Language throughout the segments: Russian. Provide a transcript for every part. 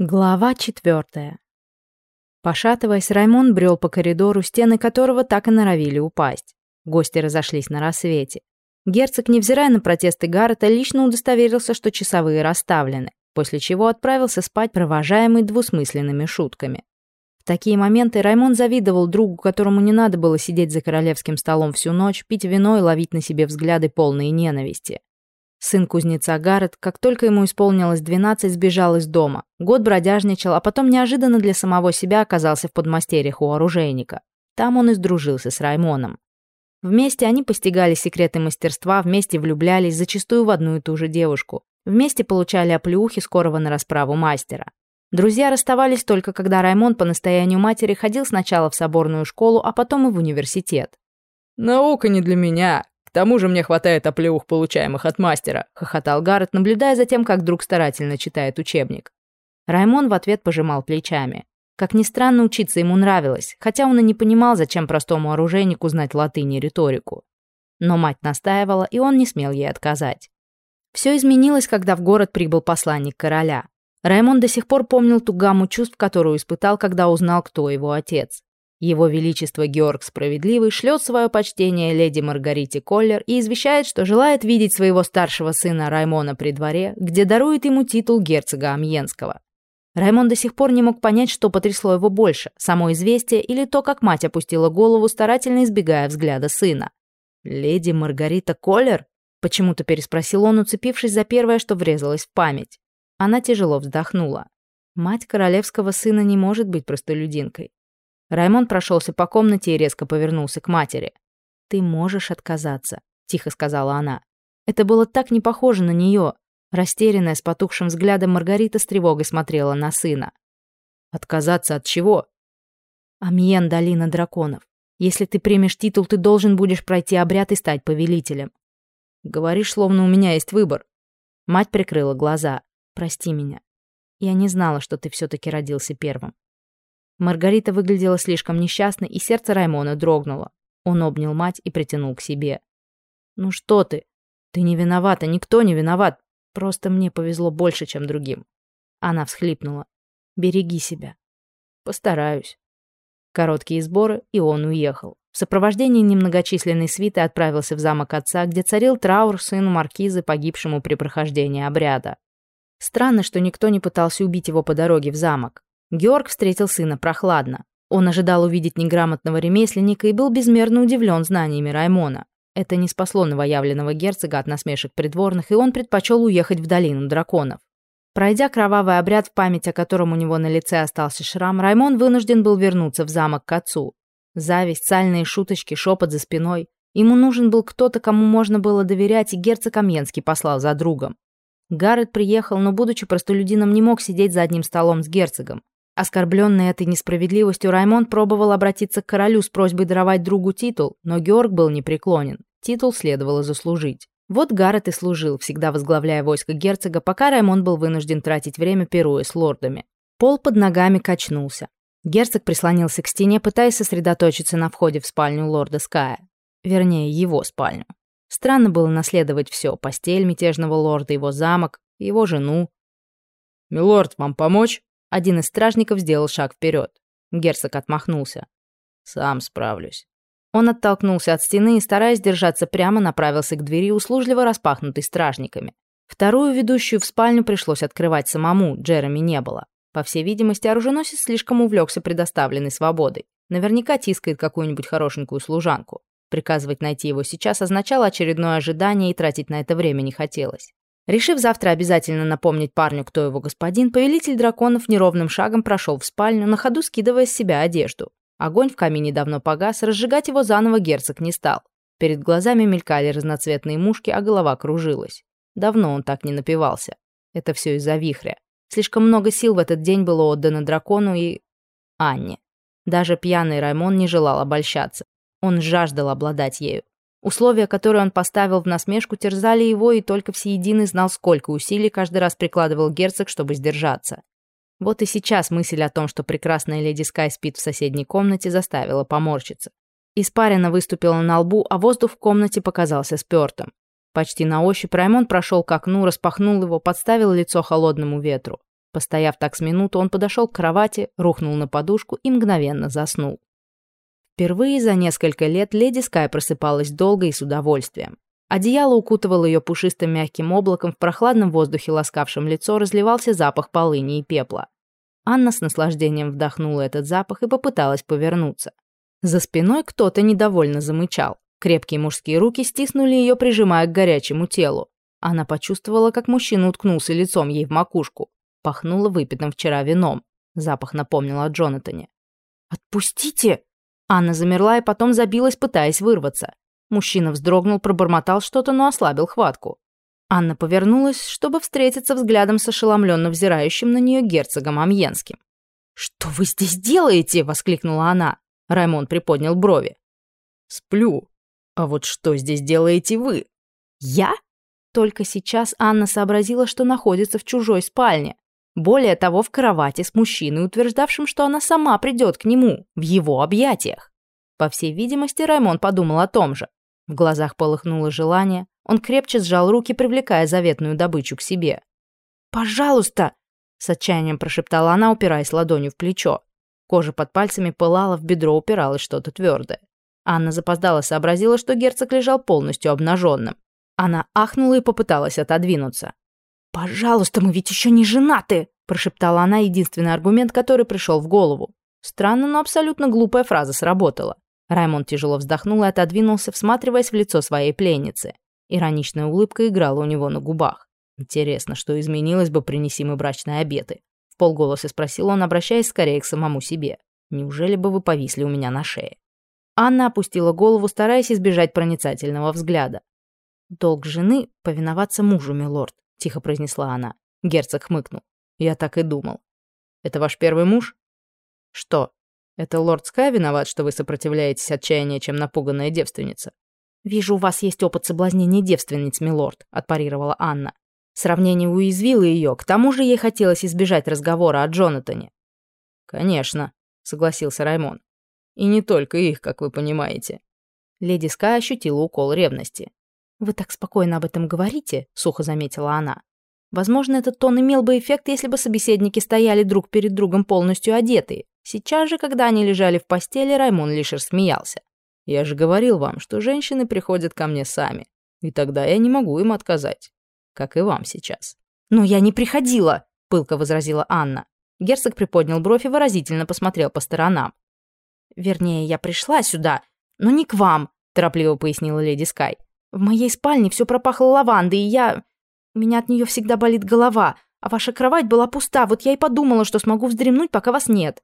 Глава четвертая. Пошатываясь, Раймон брел по коридору, стены которого так и норовили упасть. Гости разошлись на рассвете. Герцог, невзирая на протесты Гаррета, лично удостоверился, что часовые расставлены, после чего отправился спать, провожаемый двусмысленными шутками. В такие моменты Раймон завидовал другу, которому не надо было сидеть за королевским столом всю ночь, пить вино и ловить на себе взгляды полные ненависти. Сын кузнеца Гаррет, как только ему исполнилось 12, сбежал из дома. Год бродяжничал, а потом неожиданно для самого себя оказался в подмастерьях у оружейника. Там он и сдружился с Раймоном. Вместе они постигали секреты мастерства, вместе влюблялись, зачастую в одну и ту же девушку. Вместе получали оплеухи скорого на расправу мастера. Друзья расставались только когда Раймон по настоянию матери ходил сначала в соборную школу, а потом и в университет. «Наука не для меня», «К тому же мне хватает оплеух, получаемых от мастера», — хохотал Гаррет, наблюдая за тем, как друг старательно читает учебник. Раймон в ответ пожимал плечами. Как ни странно, учиться ему нравилось, хотя он и не понимал, зачем простому оружейнику знать латынь и риторику. Но мать настаивала, и он не смел ей отказать. Все изменилось, когда в город прибыл посланник короля. Раймон до сих пор помнил ту гамму чувств, которую испытал, когда узнал, кто его отец. Его Величество Георг Справедливый шлет свое почтение леди Маргарите Коллер и извещает, что желает видеть своего старшего сына Раймона при дворе, где дарует ему титул герцога Амьенского. Раймон до сих пор не мог понять, что потрясло его больше, само известие или то, как мать опустила голову, старательно избегая взгляда сына. «Леди Маргарита Коллер?» — почему-то переспросил он, уцепившись за первое, что врезалось в память. Она тяжело вздохнула. Мать королевского сына не может быть простолюдинкой. Раймон прошелся по комнате и резко повернулся к матери. «Ты можешь отказаться», — тихо сказала она. Это было так не похоже на нее. Растерянная, с потухшим взглядом, Маргарита с тревогой смотрела на сына. «Отказаться от чего?» «Амьен, долина драконов. Если ты примешь титул, ты должен будешь пройти обряд и стать повелителем». «Говоришь, словно у меня есть выбор». Мать прикрыла глаза. «Прости меня. Я не знала, что ты все-таки родился первым. Маргарита выглядела слишком несчастной, и сердце Раймона дрогнуло. Он обнял мать и притянул к себе. «Ну что ты? Ты не виновата, никто не виноват. Просто мне повезло больше, чем другим». Она всхлипнула. «Береги себя». «Постараюсь». Короткие сборы, и он уехал. В сопровождении немногочисленной свиты отправился в замок отца, где царил траур сыну маркизы, погибшему при прохождении обряда. Странно, что никто не пытался убить его по дороге в замок. Георг встретил сына прохладно. Он ожидал увидеть неграмотного ремесленника и был безмерно удивлен знаниями Раймона. Это не спасло новоявленного герцога от насмешек придворных, и он предпочел уехать в долину драконов. Пройдя кровавый обряд, в память о котором у него на лице остался шрам, Раймон вынужден был вернуться в замок к отцу. Зависть, сальные шуточки, шепот за спиной. Ему нужен был кто-то, кому можно было доверять, и герцог Амьенский послал за другом. Гаррет приехал, но, будучи простолюдином, не мог сидеть за одним столом с герцогом. Оскорбленный этой несправедливостью, Раймон пробовал обратиться к королю с просьбой даровать другу титул, но Георг был непреклонен. Титул следовало заслужить. Вот Гаррет и служил, всегда возглавляя войско герцога, пока Раймон был вынужден тратить время пируя с лордами. Пол под ногами качнулся. Герцог прислонился к стене, пытаясь сосредоточиться на входе в спальню лорда Ская. Вернее, его спальню. Странно было наследовать все: постель мятежного лорда, его замок, его жену. «Милорд, вам помочь?» Один из стражников сделал шаг вперед. Герцог отмахнулся. «Сам справлюсь». Он оттолкнулся от стены и, стараясь держаться прямо, направился к двери, услужливо распахнутой стражниками. Вторую, ведущую в спальню, пришлось открывать самому, Джереми не было. По всей видимости, оруженосец слишком увлекся предоставленной свободой. Наверняка тискает какую-нибудь хорошенькую служанку. Приказывать найти его сейчас означало очередное ожидание, и тратить на это время не хотелось. Решив завтра обязательно напомнить парню, кто его господин, повелитель драконов неровным шагом прошел в спальню, на ходу скидывая с себя одежду. Огонь в камине давно погас, разжигать его заново герцог не стал. Перед глазами мелькали разноцветные мушки, а голова кружилась. Давно он так не напивался. Это все из-за вихря. Слишком много сил в этот день было отдано дракону и... Анне. Даже пьяный Раймон не желал обольщаться. Он жаждал обладать ею. Условия, которые он поставил в насмешку, терзали его, и только всеединый знал, сколько усилий каждый раз прикладывал герцог, чтобы сдержаться. Вот и сейчас мысль о том, что прекрасная леди Скай спит в соседней комнате, заставила поморщиться. Испарина выступила на лбу, а воздух в комнате показался спёртым. Почти на ощупь Раймон прошел к окну, распахнул его, подставил лицо холодному ветру. Постояв так с минуту, он подошел к кровати, рухнул на подушку и мгновенно заснул. Впервые за несколько лет леди Скай просыпалась долго и с удовольствием. Одеяло укутывало ее пушистым мягким облаком, в прохладном воздухе, ласкавшем лицо, разливался запах полыни и пепла. Анна с наслаждением вдохнула этот запах и попыталась повернуться. За спиной кто-то недовольно замычал. Крепкие мужские руки стиснули ее, прижимая к горячему телу. Она почувствовала, как мужчина уткнулся лицом ей в макушку. Пахнуло выпитым вчера вином. Запах напомнил о Джонатане. «Отпустите!» Анна замерла и потом забилась, пытаясь вырваться. Мужчина вздрогнул, пробормотал что-то, но ослабил хватку. Анна повернулась, чтобы встретиться взглядом с ошеломленно взирающим на нее герцогом Амьенским. «Что вы здесь делаете?» — воскликнула она. Раймон приподнял брови. «Сплю. А вот что здесь делаете вы?» «Я?» Только сейчас Анна сообразила, что находится в чужой спальне. Более того, в кровати с мужчиной, утверждавшим, что она сама придет к нему, в его объятиях. По всей видимости, Раймон подумал о том же. В глазах полыхнуло желание, он крепче сжал руки, привлекая заветную добычу к себе. «Пожалуйста!» — с отчаянием прошептала она, упираясь ладонью в плечо. Кожа под пальцами пылала, в бедро упиралось что-то твердое. Анна запоздала сообразила, что герцог лежал полностью обнаженным. Она ахнула и попыталась отодвинуться. «Пожалуйста, мы ведь еще не женаты!» – прошептала она единственный аргумент, который пришел в голову. Странно, но абсолютно глупая фраза сработала. Раймонд тяжело вздохнул и отодвинулся, всматриваясь в лицо своей пленницы. Ироничная улыбка играла у него на губах. Интересно, что изменилось бы, принеси мы брачные обеты. В полголоса спросил он, обращаясь скорее к самому себе. Неужели бы вы повисли у меня на шее? Анна опустила голову, стараясь избежать проницательного взгляда. «Долг жены — повиноваться мужу, милорд», — тихо произнесла она. Герцог хмыкнул. «Я так и думал. Это ваш первый муж?» «Что?» Это лорд Скай виноват, что вы сопротивляетесь отчаяннее, чем напуганная девственница?» «Вижу, у вас есть опыт соблазнения девственниц, милорд», — отпарировала Анна. Сравнение уязвило ее, к тому же ей хотелось избежать разговора о Джонатане. «Конечно», — согласился Раймон. «И не только их, как вы понимаете». Леди Скай ощутила укол ревности. «Вы так спокойно об этом говорите», — сухо заметила она. Возможно, этот тон имел бы эффект, если бы собеседники стояли друг перед другом полностью одетые. Сейчас же, когда они лежали в постели, Раймон лишь рассмеялся. «Я же говорил вам, что женщины приходят ко мне сами, и тогда я не могу им отказать, как и вам сейчас». «Но я не приходила», — пылко возразила Анна. Герцог приподнял бровь и выразительно посмотрел по сторонам. «Вернее, я пришла сюда, но не к вам», — торопливо пояснила леди Скай. «В моей спальне все пропахло лавандой, и я... У меня от нее всегда болит голова, а ваша кровать была пуста, вот я и подумала, что смогу вздремнуть, пока вас нет».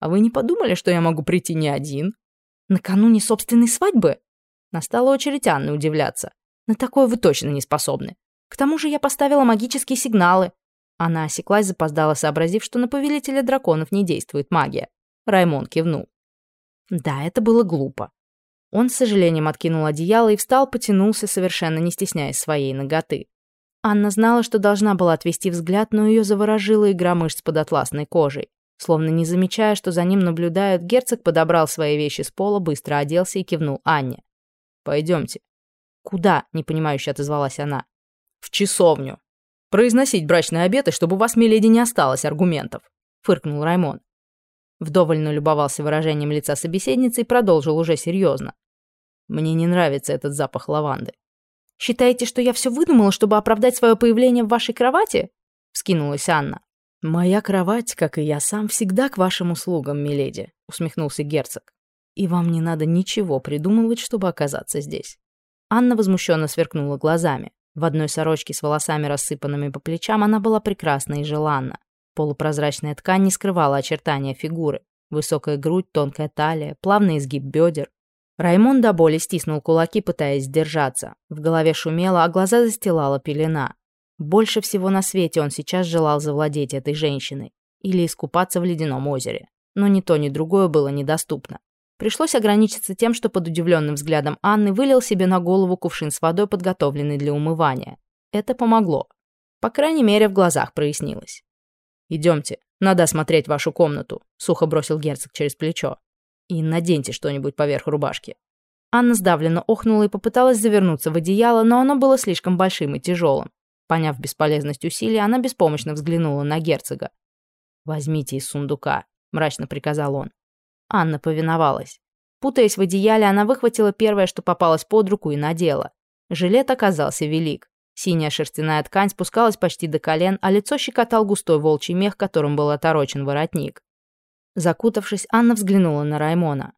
А вы не подумали, что я могу прийти не один? Накануне собственной свадьбы? Настала очередь Анны удивляться. На такое вы точно не способны. К тому же я поставила магические сигналы. Она осеклась, запоздала, сообразив, что на повелителя драконов не действует магия. Раймон кивнул. Да, это было глупо. Он с сожалением откинул одеяло и встал, потянулся, совершенно не стесняясь своей ноготы. Анна знала, что должна была отвести взгляд, но ее заворожила игра мышц под атласной кожей. Словно не замечая, что за ним наблюдают, герцог подобрал свои вещи с пола, быстро оделся и кивнул Анне. «Пойдемте». «Куда?» — непонимающе отозвалась она. «В часовню. Произносить брачные обеты, чтобы у вас, миледи, не осталось аргументов», — фыркнул Раймон. Вдоволь любовался выражением лица собеседницы и продолжил уже серьезно. «Мне не нравится этот запах лаванды». «Считаете, что я все выдумала, чтобы оправдать свое появление в вашей кровати?» — вскинулась Анна. «Моя кровать, как и я сам, всегда к вашим услугам, миледи», — усмехнулся герцог. «И вам не надо ничего придумывать, чтобы оказаться здесь». Анна возмущенно сверкнула глазами. В одной сорочке с волосами, рассыпанными по плечам, она была прекрасна и желанна. Полупрозрачная ткань не скрывала очертания фигуры. Высокая грудь, тонкая талия, плавный изгиб бедер. Раймон до боли стиснул кулаки, пытаясь сдержаться. В голове шумело, а глаза застилала пелена. Больше всего на свете он сейчас желал завладеть этой женщиной или искупаться в ледяном озере. Но ни то, ни другое было недоступно. Пришлось ограничиться тем, что под удивленным взглядом Анны вылил себе на голову кувшин с водой, подготовленный для умывания. Это помогло. По крайней мере, в глазах прояснилось. «Идемте, надо осмотреть вашу комнату», — сухо бросил герцог через плечо. «И наденьте что-нибудь поверх рубашки». Анна сдавленно охнула и попыталась завернуться в одеяло, но оно было слишком большим и тяжелым. Поняв бесполезность усилий, она беспомощно взглянула на герцога. «Возьмите из сундука», — мрачно приказал он. Анна повиновалась. Путаясь в одеяле, она выхватила первое, что попалось под руку, и надела. Жилет оказался велик. Синяя шерстяная ткань спускалась почти до колен, а лицо щекотал густой волчий мех, которым был оторочен воротник. Закутавшись, Анна взглянула на Раймона.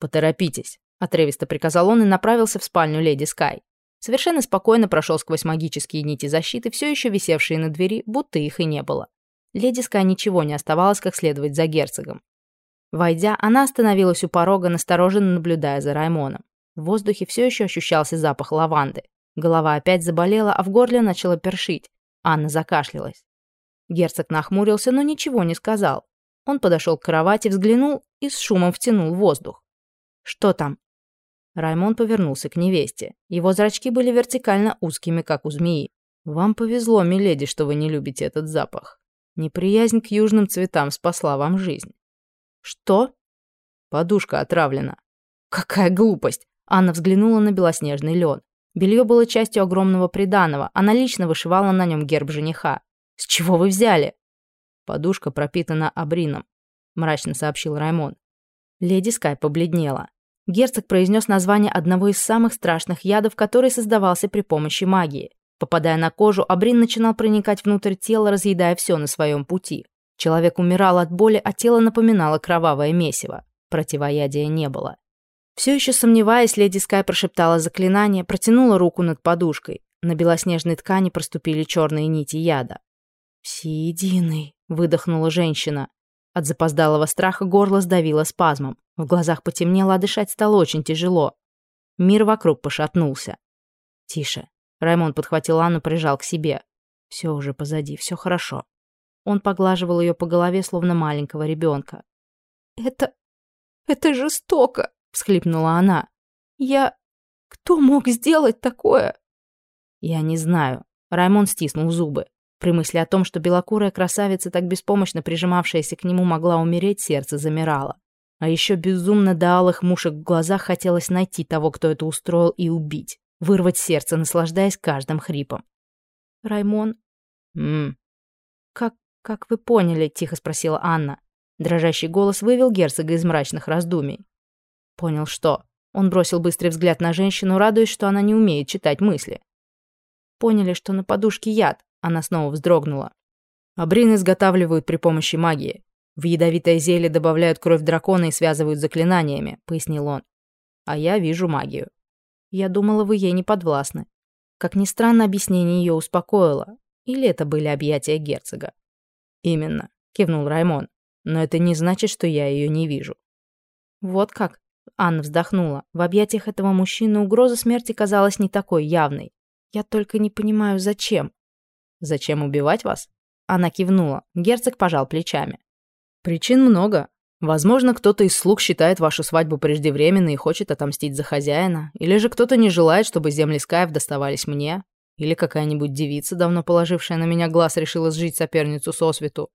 «Поторопитесь», — отрывисто приказал он и направился в спальню леди Скай. Совершенно спокойно прошел сквозь магические нити защиты, все еще висевшие на двери, будто их и не было. Леди Скай ничего не оставалось, как следовать за герцогом. Войдя, она остановилась у порога, настороженно наблюдая за Раймоном. В воздухе все еще ощущался запах лаванды. Голова опять заболела, а в горле начала першить. Анна закашлялась. Герцог нахмурился, но ничего не сказал. Он подошел к кровати, взглянул и с шумом втянул воздух. «Что там?» Раймон повернулся к невесте. Его зрачки были вертикально узкими, как у змеи. «Вам повезло, миледи, что вы не любите этот запах. Неприязнь к южным цветам спасла вам жизнь». «Что?» «Подушка отравлена». «Какая глупость!» Анна взглянула на белоснежный лен. Белье было частью огромного приданого, она лично вышивала на нем герб жениха. «С чего вы взяли?» «Подушка пропитана абрином», — мрачно сообщил Раймон. Леди Скай побледнела. Герцог произнес название одного из самых страшных ядов, который создавался при помощи магии. Попадая на кожу, абрин начинал проникать внутрь тела, разъедая все на своем пути. Человек умирал от боли, а тело напоминало кровавое месиво. Противоядия не было. Все еще сомневаясь, леди Скай прошептала заклинание, протянула руку над подушкой. На белоснежной ткани проступили черные нити яда. «Всеединый», — выдохнула женщина. От запоздалого страха горло сдавило спазмом. В глазах потемнело, а дышать стало очень тяжело. Мир вокруг пошатнулся. «Тише». Раймон подхватил Анну, прижал к себе. «Все уже позади, все хорошо». Он поглаживал ее по голове, словно маленького ребенка. «Это... это жестоко!» — всхлипнула она. «Я... кто мог сделать такое?» «Я не знаю». Раймон стиснул зубы. При мысли о том, что белокурая красавица, так беспомощно прижимавшаяся к нему, могла умереть, сердце замирало. А еще безумно до алых мушек в глазах хотелось найти того, кто это устроил, и убить. Вырвать сердце, наслаждаясь каждым хрипом. «Раймон?» «Ммм». «Как... как вы поняли?» — тихо спросила Анна. Дрожащий голос вывел герцога из мрачных раздумий. Понял что? Он бросил быстрый взгляд на женщину, радуясь, что она не умеет читать мысли. Поняли, что на подушке яд. Она снова вздрогнула. Абрин изготавливают при помощи магии. В ядовитое зелье добавляют кровь дракона и связывают заклинаниями, пояснил он. А я вижу магию. Я думала, вы ей не подвластны. Как ни странно, объяснение ее успокоило. Или это были объятия герцога? Именно, кивнул Раймон. Но это не значит, что я ее не вижу. Вот как? Анна вздохнула. В объятиях этого мужчины угроза смерти казалась не такой явной. Я только не понимаю, зачем. «Зачем убивать вас?» Она кивнула. Герцог пожал плечами. «Причин много. Возможно, кто-то из слуг считает вашу свадьбу преждевременной и хочет отомстить за хозяина. Или же кто-то не желает, чтобы земли Скаев доставались мне. Или какая-нибудь девица, давно положившая на меня глаз, решила сжить соперницу сосвету.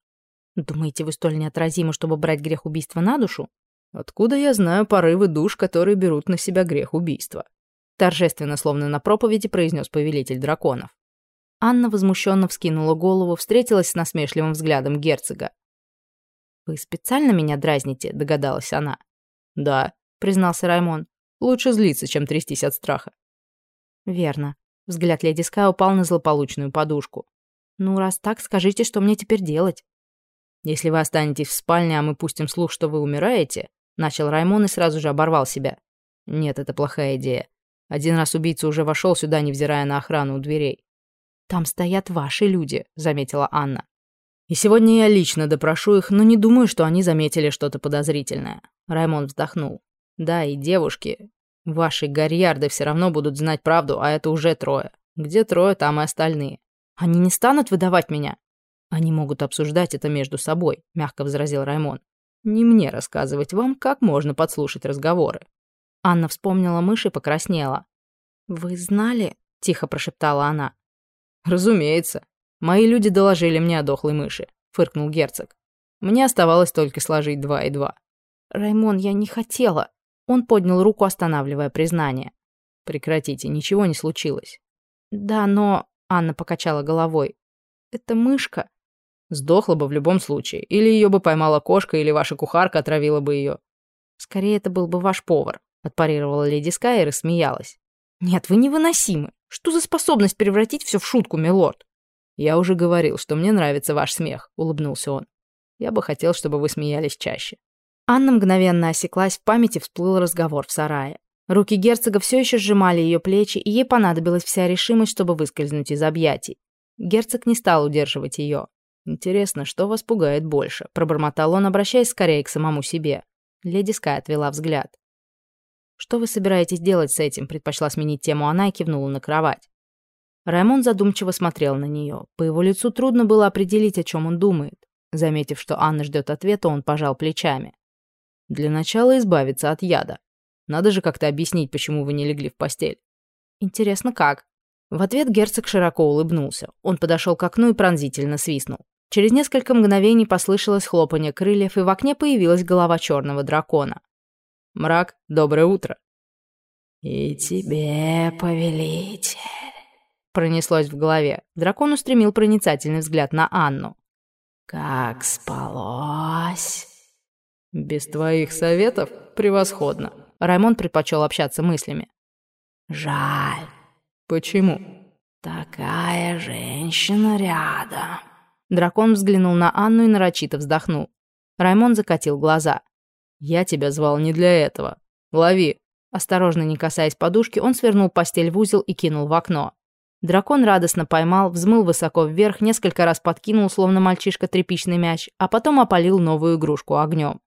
Думаете, вы столь неотразимы, чтобы брать грех убийства на душу? Откуда я знаю порывы душ, которые берут на себя грех убийства? Торжественно, словно на проповеди, произнес повелитель драконов. Анна возмущенно вскинула голову, встретилась с насмешливым взглядом герцога. «Вы специально меня дразните?» – догадалась она. «Да», – признался Раймон. «Лучше злиться, чем трястись от страха». «Верно». Взгляд леди Скай упал на злополучную подушку. «Ну, раз так, скажите, что мне теперь делать?» «Если вы останетесь в спальне, а мы пустим слух, что вы умираете», – начал Раймон и сразу же оборвал себя. «Нет, это плохая идея. Один раз убийца уже вошел сюда, невзирая на охрану у дверей. «Там стоят ваши люди», — заметила Анна. «И сегодня я лично допрошу их, но не думаю, что они заметили что-то подозрительное». Раймон вздохнул. «Да, и девушки. Ваши гарьярды все равно будут знать правду, а это уже трое. Где трое, там и остальные. Они не станут выдавать меня?» «Они могут обсуждать это между собой», — мягко возразил Раймон. «Не мне рассказывать вам, как можно подслушать разговоры». Анна вспомнила мышь и покраснела. «Вы знали?» — тихо прошептала она. «Разумеется. Мои люди доложили мне о дохлой мыши», — фыркнул герцог. «Мне оставалось только сложить два и два». «Раймон, я не хотела». Он поднял руку, останавливая признание. «Прекратите, ничего не случилось». «Да, но...» Анна покачала головой. «Это мышка». Сдохла бы в любом случае. Или ее бы поймала кошка, или ваша кухарка отравила бы ее. «Скорее, это был бы ваш повар», — отпарировала леди Скай и рассмеялась. «Нет, вы невыносимы. Что за способность превратить все в шутку, милорд?» «Я уже говорил, что мне нравится ваш смех», — улыбнулся он. «Я бы хотел, чтобы вы смеялись чаще». Анна мгновенно осеклась, в памяти всплыл разговор в сарае. Руки герцога все еще сжимали ее плечи, и ей понадобилась вся решимость, чтобы выскользнуть из объятий. Герцог не стал удерживать ее. «Интересно, что вас пугает больше?» – пробормотал он, обращаясь скорее к самому себе. Леди Скай отвела взгляд. «Что вы собираетесь делать с этим?» – предпочла сменить тему она и кивнула на кровать. Раймон задумчиво смотрел на нее. По его лицу трудно было определить, о чем он думает. Заметив, что Анна ждет ответа, он пожал плечами. Для начала избавиться от яда. Надо же как-то объяснить, почему вы не легли в постель. Интересно, как? В ответ герцог широко улыбнулся. Он подошел к окну и пронзительно свистнул. Через несколько мгновений послышалось хлопанье крыльев, и в окне появилась голова черного дракона. «Мрак, доброе утро!» «И тебе, повелитель!» Пронеслось в голове. Дракон устремил проницательный взгляд на Анну. «Как спалось?» «Без твоих советов превосходно». Раймон предпочел общаться мыслями. «Жаль». «Почему?» «Такая женщина рядом». Дракон взглянул на Анну и нарочито вздохнул. Раймон закатил глаза. «Я тебя звал не для этого. Лови». Осторожно, не касаясь подушки, он свернул постель в узел и кинул в окно. Дракон радостно поймал, взмыл высоко вверх, несколько раз подкинул, словно мальчишка, тряпичный мяч, а потом опалил новую игрушку огнем.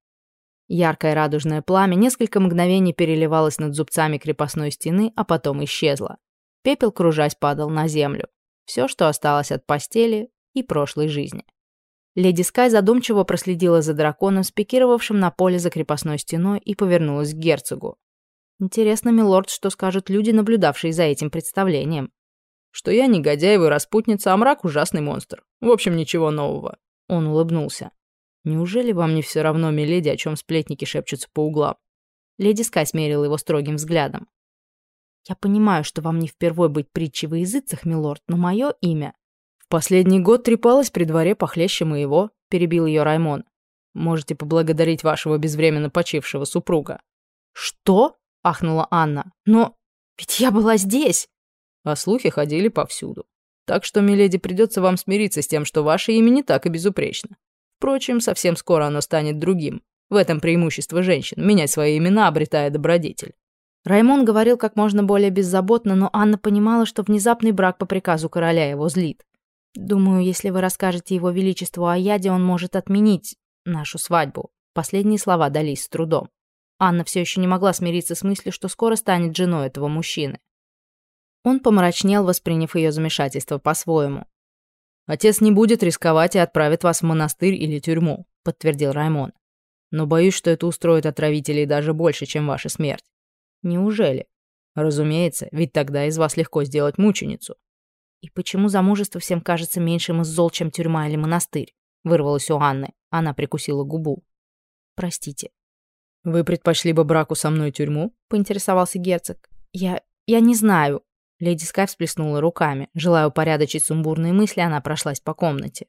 Яркое радужное пламя несколько мгновений переливалось над зубцами крепостной стены, а потом исчезло. Пепел, кружась, падал на землю. Все, что осталось от постели и прошлой жизни. Леди Скай задумчиво проследила за драконом, спикировавшим на поле за крепостной стеной, и повернулась к герцогу. Интересно, милорд, что скажут люди, наблюдавшие за этим представлением. Что я негодяй и распутница, а мрак ужасный монстр. В общем, ничего нового. Он улыбнулся. Неужели вам не все равно, миледи, о чем сплетники шепчутся по углам? Леди Скай смерила его строгим взглядом. Я понимаю, что вам не впервой быть притчей во языцах, милорд, но мое имя... Последний год трепалась при дворе похлеще моего, перебил ее Раймон. Можете поблагодарить вашего безвременно почившего супруга. Что? ахнула Анна. Но ведь я была здесь. А слухи ходили повсюду. Так что, миледи, придется вам смириться с тем, что ваше имя не так и безупречно. Впрочем, совсем скоро оно станет другим. В этом преимущество женщин – менять свои имена, обретая добродетель. Раймон говорил как можно более беззаботно, но Анна понимала, что внезапный брак по приказу короля его злит. «Думаю, если вы расскажете его величеству о яде, он может отменить нашу свадьбу». Последние слова дались с трудом. Анна все еще не могла смириться с мыслью, что скоро станет женой этого мужчины. Он помрачнел, восприняв ее замешательство по-своему. «Отец не будет рисковать и отправит вас в монастырь или тюрьму», — подтвердил Раймон. «Но боюсь, что это устроит отравителей даже больше, чем ваша смерть». «Неужели?» «Разумеется, ведь тогда из вас легко сделать мученицу». «И почему замужество всем кажется меньшим из зол, чем тюрьма или монастырь?» — вырвалось у Анны. Она прикусила губу. «Простите». «Вы предпочли бы браку со мной тюрьму?» — поинтересовался герцог. «Я... я не знаю», Леди Скай всплеснула руками. Желая упорядочить сумбурные мысли, она прошлась по комнате.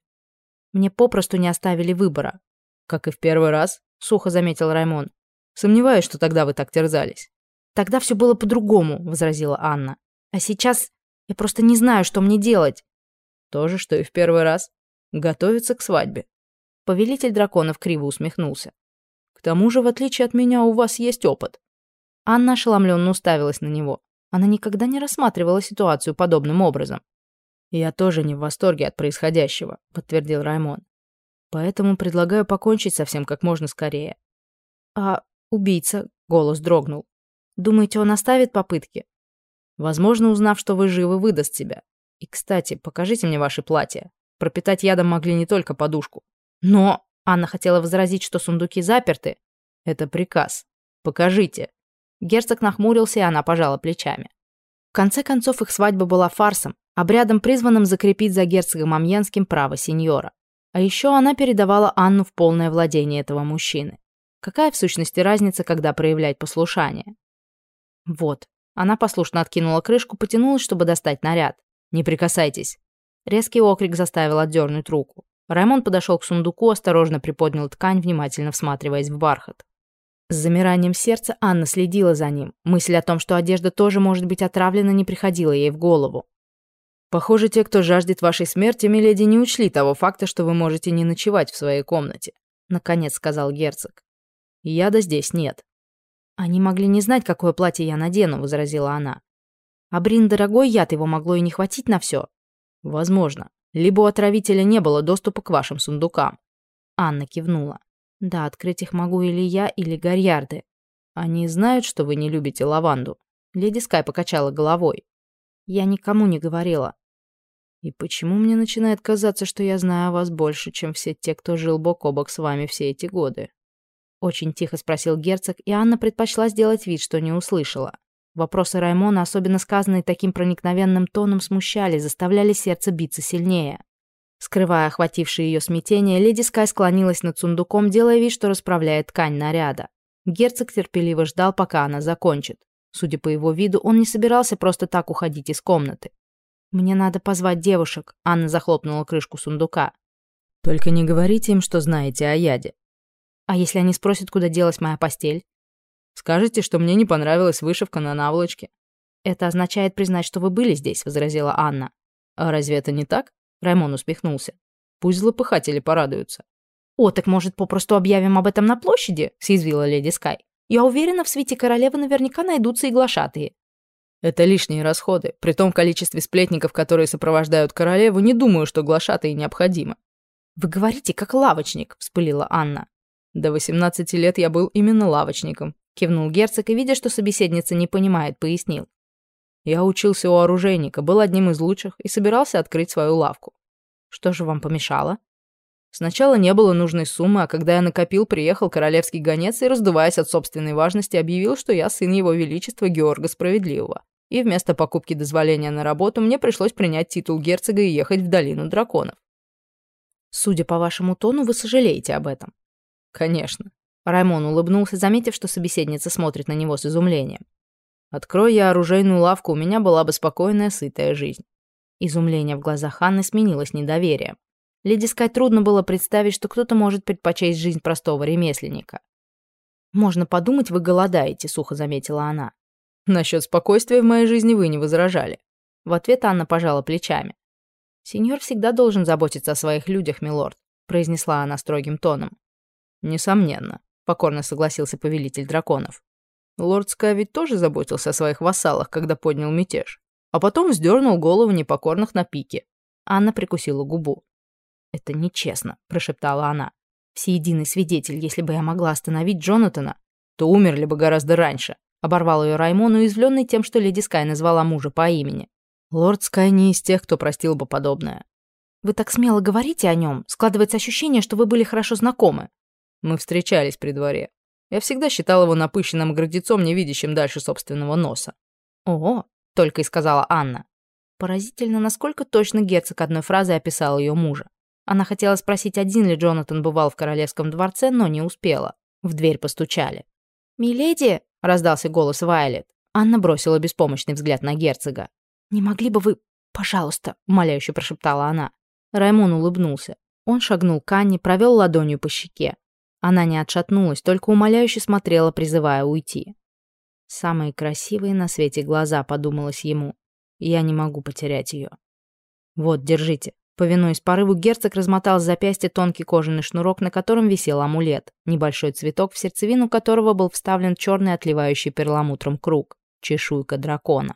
Мне попросту не оставили выбора. Как и в первый раз, сухо заметил Раймон. Сомневаюсь, что тогда вы так терзались. Тогда все было по-другому, возразила Анна. А сейчас я просто не знаю, что мне делать. То же, что и в первый раз. Готовиться к свадьбе. Повелитель драконов криво усмехнулся. К тому же, в отличие от меня, у вас есть опыт. Анна ошеломленно уставилась на него. Она никогда не рассматривала ситуацию подобным образом. «Я тоже не в восторге от происходящего», — подтвердил Раймон. «Поэтому предлагаю покончить совсем как можно скорее». «А убийца?» — голос дрогнул. «Думаете, он оставит попытки?» «Возможно, узнав, что вы живы, выдаст себя. И, кстати, покажите мне ваши платья. Пропитать ядом могли не только подушку». «Но...» — Анна хотела возразить, что сундуки заперты. «Это приказ. Покажите». Герцог нахмурился, и она пожала плечами. В конце концов, их свадьба была фарсом, обрядом, призванным закрепить за герцогом Амьенским право сеньора. А еще она передавала Анну в полное владение этого мужчины. Какая в сущности разница, когда проявлять послушание? Вот. Она послушно откинула крышку, потянулась, чтобы достать наряд. «Не прикасайтесь!» Резкий окрик заставил отдернуть руку. Раймон подошел к сундуку, осторожно приподнял ткань, внимательно всматриваясь в бархат. С замиранием сердца Анна следила за ним. Мысль о том, что одежда тоже может быть отравлена, не приходила ей в голову. «Похоже, те, кто жаждет вашей смерти, миледи, не учли того факта, что вы можете не ночевать в своей комнате», — наконец сказал герцог. «Яда здесь нет». «Они могли не знать, какое платье я надену», — возразила она. «А Брин дорогой яд, его могло и не хватить на все». «Возможно. Либо у отравителя не было доступа к вашим сундукам». Анна кивнула. Да, открыть их могу или я, или Гарьярды. Они знают, что вы не любите лаванду. Леди Скай покачала головой. Я никому не говорила. И почему мне начинает казаться, что я знаю о вас больше, чем все те, кто жил бок о бок с вами все эти годы? Очень тихо спросил герцог, и Анна предпочла сделать вид, что не услышала. Вопросы Раймона, особенно сказанные таким проникновенным тоном, смущали, заставляли сердце биться сильнее. Скрывая охватившее ее смятение, леди Скай склонилась над сундуком, делая вид, что расправляет ткань наряда. Герцог терпеливо ждал, пока она закончит. Судя по его виду, он не собирался просто так уходить из комнаты. «Мне надо позвать девушек», — Анна захлопнула крышку сундука. «Только не говорите им, что знаете о яде». «А если они спросят, куда делась моя постель?» «Скажите, что мне не понравилась вышивка на наволочке». «Это означает признать, что вы были здесь», — возразила Анна. «А разве это не так?» Раймон усмехнулся. «Пусть злопыхатели порадуются». «О, так может, попросту объявим об этом на площади?» — съязвила леди Скай. «Я уверена, в свете королевы наверняка найдутся и глашатые». «Это лишние расходы. При том количестве сплетников, которые сопровождают королеву, не думаю, что глашатые необходимо». «Вы говорите, как лавочник», — вспылила Анна. «До 18 лет я был именно лавочником», — кивнул герцог и, видя, что собеседница не понимает, пояснил. Я учился у оружейника, был одним из лучших и собирался открыть свою лавку. Что же вам помешало? Сначала не было нужной суммы, а когда я накопил, приехал королевский гонец и, раздуваясь от собственной важности, объявил, что я сын его величества Георга Справедливого. И вместо покупки дозволения на работу мне пришлось принять титул герцога и ехать в долину драконов. Судя по вашему тону, вы сожалеете об этом. Конечно. Раймон улыбнулся, заметив, что собеседница смотрит на него с изумлением. Открой я оружейную лавку, у меня была бы спокойная, сытая жизнь. Изумление в глазах Анны сменилось недоверием. Леди Скай трудно было представить, что кто-то может предпочесть жизнь простого ремесленника. «Можно подумать, вы голодаете», — сухо заметила она. «Насчет спокойствия в моей жизни вы не возражали». В ответ Анна пожала плечами. «Сеньор всегда должен заботиться о своих людях, милорд», — произнесла она строгим тоном. «Несомненно», — покорно согласился повелитель драконов. Лорд Скай ведь тоже заботился о своих вассалах, когда поднял мятеж. А потом вздернул голову непокорных на пике. Анна прикусила губу. «Это нечестно», — прошептала она. «Всеединый свидетель, если бы я могла остановить Джонатана, то умерли бы гораздо раньше», — оборвал ее Раймон, уязвленный тем, что леди Скай назвала мужа по имени. «Лорд Скай не из тех, кто простил бы подобное». «Вы так смело говорите о нем. Складывается ощущение, что вы были хорошо знакомы». «Мы встречались при дворе. Я всегда считал его напыщенным гордецом, не видящим дальше собственного носа. «О!» — только и сказала Анна. Поразительно, насколько точно герцог одной фразой описал ее мужа. Она хотела спросить, один ли Джонатан бывал в королевском дворце, но не успела. В дверь постучали. «Миледи!» — раздался голос Вайлет. Анна бросила беспомощный взгляд на герцога. «Не могли бы вы, пожалуйста?» — умоляюще прошептала она. Раймон улыбнулся. Он шагнул к Анне, провел ладонью по щеке. Она не отшатнулась, только умоляюще смотрела, призывая уйти. «Самые красивые на свете глаза», — подумалось ему. «Я не могу потерять ее». «Вот, держите». Повинуясь порыву, герцог размотал с запястья тонкий кожаный шнурок, на котором висел амулет, небольшой цветок, в сердцевину которого был вставлен черный отливающий перламутром круг, чешуйка дракона.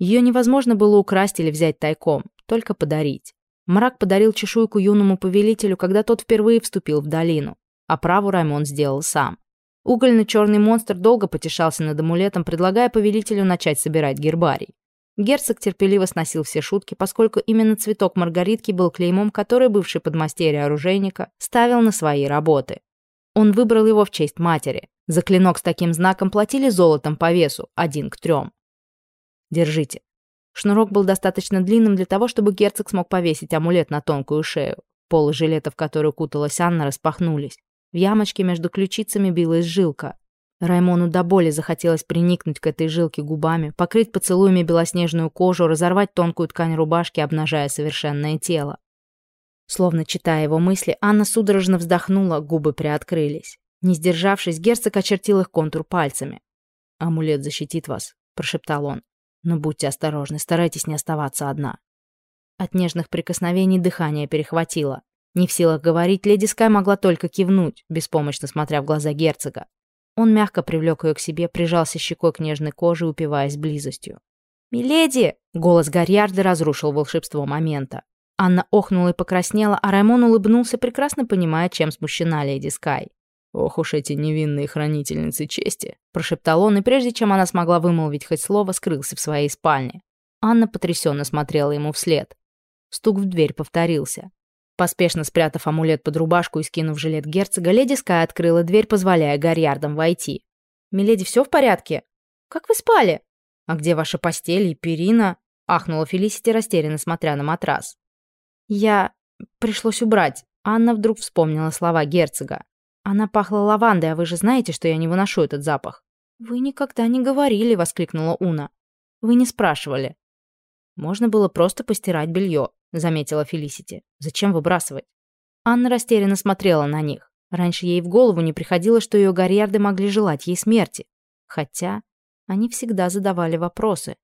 Ее невозможно было украсть или взять тайком, только подарить. Мрак подарил чешуйку юному повелителю, когда тот впервые вступил в долину. А праву Раймон сделал сам. Угольно-черный монстр долго потешался над амулетом, предлагая повелителю начать собирать гербарий. Герцог терпеливо сносил все шутки, поскольку именно цветок маргаритки был клеймом, который бывший подмастерье оружейника ставил на свои работы. Он выбрал его в честь матери. За клинок с таким знаком платили золотом по весу, один к трем. Держите. Шнурок был достаточно длинным для того, чтобы герцог смог повесить амулет на тонкую шею. Полы жилета, в которую куталась Анна, распахнулись. В ямочке между ключицами билась жилка. Раймону до боли захотелось приникнуть к этой жилке губами, покрыть поцелуями белоснежную кожу, разорвать тонкую ткань рубашки, обнажая совершенное тело. Словно читая его мысли, Анна судорожно вздохнула, губы приоткрылись. Не сдержавшись, герцог очертил их контур пальцами. «Амулет защитит вас», — прошептал он. «Но будьте осторожны, старайтесь не оставаться одна». От нежных прикосновений дыхание перехватило. Не в силах говорить, леди Скай могла только кивнуть, беспомощно смотря в глаза герцога. Он мягко привлек ее к себе, прижался щекой к нежной коже, упиваясь близостью. «Миледи!» — голос Гарьярда разрушил волшебство момента. Анна охнула и покраснела, а Раймон улыбнулся, прекрасно понимая, чем смущена леди Скай. «Ох уж эти невинные хранительницы чести!» — прошептал он, и прежде чем она смогла вымолвить хоть слово, скрылся в своей спальне. Анна потрясенно смотрела ему вслед. Стук в дверь повторился. Поспешно спрятав амулет под рубашку и скинув жилет герцога, леди Скай открыла дверь, позволяя Гарьярдам войти. «Миледи, все в порядке? Как вы спали? А где ваша постель и перина?» — ахнула Фелисити, растерянно смотря на матрас. «Я... пришлось убрать». Анна вдруг вспомнила слова герцога. «Она пахла лавандой, а вы же знаете, что я не выношу этот запах». «Вы никогда не говорили», — воскликнула Уна. «Вы не спрашивали». Можно было просто постирать белье. — заметила Фелисити. «Зачем выбрасывать?» Анна растерянно смотрела на них. Раньше ей в голову не приходило, что ее гарьярды могли желать ей смерти. Хотя они всегда задавали вопросы.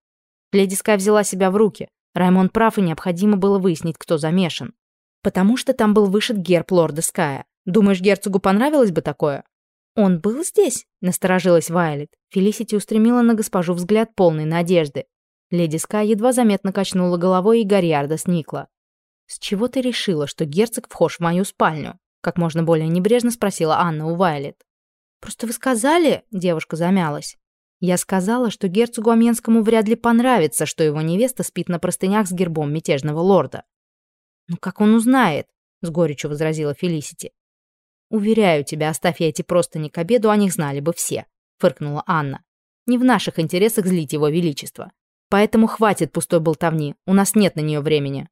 Леди Скай взяла себя в руки. Раймонд прав, и необходимо было выяснить, кто замешан. Потому что там был вышит герб лорда Ская. Думаешь, герцогу понравилось бы такое? «Он был здесь?» — насторожилась Вайлет. Фелисити устремила на госпожу взгляд полной надежды. Леди Скай едва заметно качнула головой, и Гарьярда сникла. «С чего ты решила, что герцог вхож в мою спальню?» Как можно более небрежно спросила Анна у Вайлет. «Просто вы сказали...» — девушка замялась. «Я сказала, что герцогу Амьенскому вряд ли понравится, что его невеста спит на простынях с гербом мятежного лорда». «Ну как он узнает?» — с горечью возразила Фелисити. «Уверяю тебя, оставь я эти простыни к обеду, о них знали бы все», — фыркнула Анна. «Не в наших интересах злить его величество. Поэтому хватит пустой болтовни, у нас нет на нее времени.